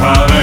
Father.